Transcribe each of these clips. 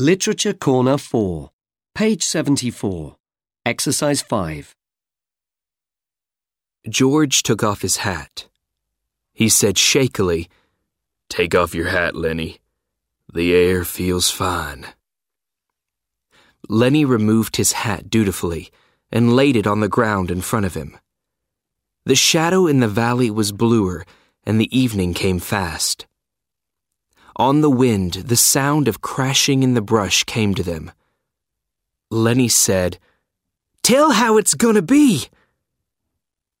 Literature Corner 4, page 74, exercise 5. George took off his hat. He said shakily, Take off your hat, Lennie. The air feels fine. Lennie removed his hat dutifully and laid it on the ground in front of him. The shadow in the valley was bluer, and the evening came fast. On the wind, the sound of crashing in the brush came to them. Lennie said, Tell how it's gonna be.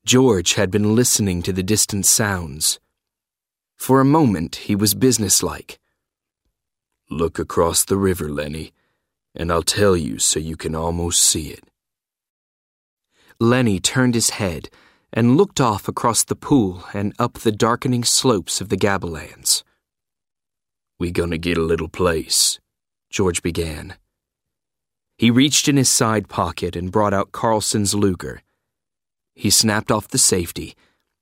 George had been listening to the distant sounds. For a moment, he was businesslike. Look across the river, Lennie, and I'll tell you so you can almost see it. Lennie turned his head and looked off across the pool and up the darkening slopes of the Gabilans. We gonna get a little place, George began. He reached in his side pocket and brought out Carlson's Luger. He snapped off the safety,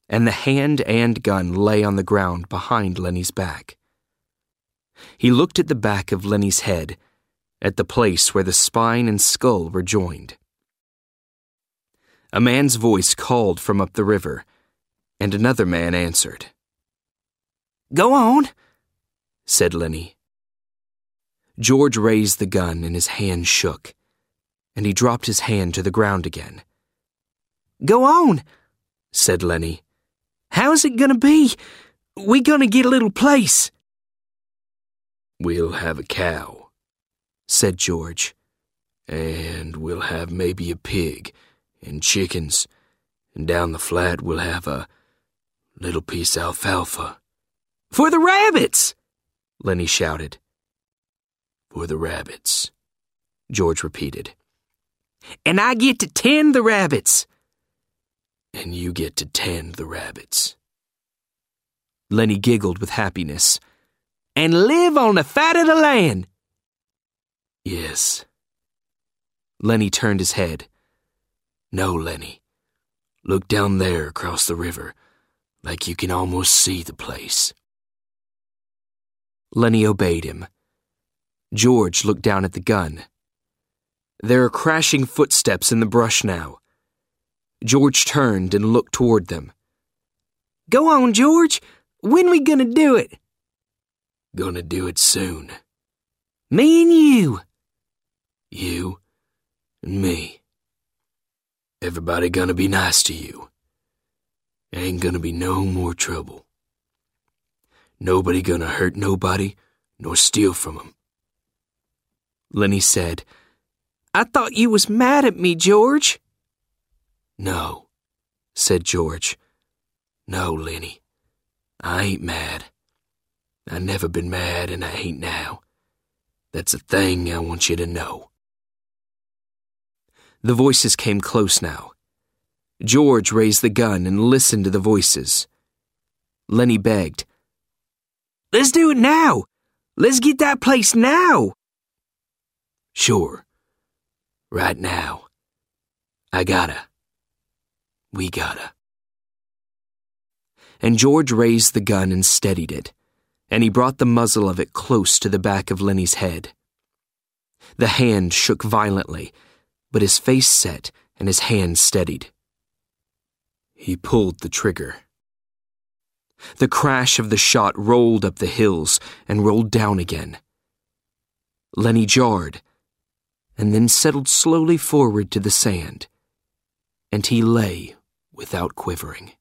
and the hand and gun lay on the ground behind Lennie's back. He looked at the back of Lennie's head, at the place where the spine and skull were joined. A man's voice called from up the river, and another man answered. Go on, said Lennie. George raised the gun and his hand shook, and he dropped his hand to the ground again. Go on, said Lennie. How's it gonna be? We gonna get a little place. We'll have a cow, said George. And we'll have maybe a pig and chickens, and down the flat we'll have a little piece of alfalfa. For the rabbits! Lennie shouted. For the rabbits, George repeated. And I get to tend the rabbits. And you get to tend the rabbits. Lennie giggled with happiness. And live on the fat of the land. Yes. Lennie turned his head. No, Lennie. Look down there across the river, like you can almost see the place. Lennie obeyed him. George looked down at the gun. There are crashing footsteps in the brush now. George turned and looked toward them. Go on, George. When we gonna do it? Gonna do it soon. Me and you. You and me. Everybody gonna be nice to you. Ain't gonna be no more trouble. Nobody gonna hurt nobody nor steal from 'em. Lennie said, I thought you was mad at me, George. No, said George. No, Lennie. I ain't mad. I never been mad and I ain't now. That's a thing I want you to know. The voices came close now. George raised the gun and listened to the voices. Lennie begged, Let's do it now. Let's get that place now. Sure. Right now. I gotta. We gotta. And George raised the gun and steadied it, and he brought the muzzle of it close to the back of Lennie's head. The hand shook violently, but his face set and his hand steadied. He pulled the trigger. The crash of the shot rolled up the hills and rolled down again. Lennie jarred, and then settled slowly forward to the sand, and he lay without quivering.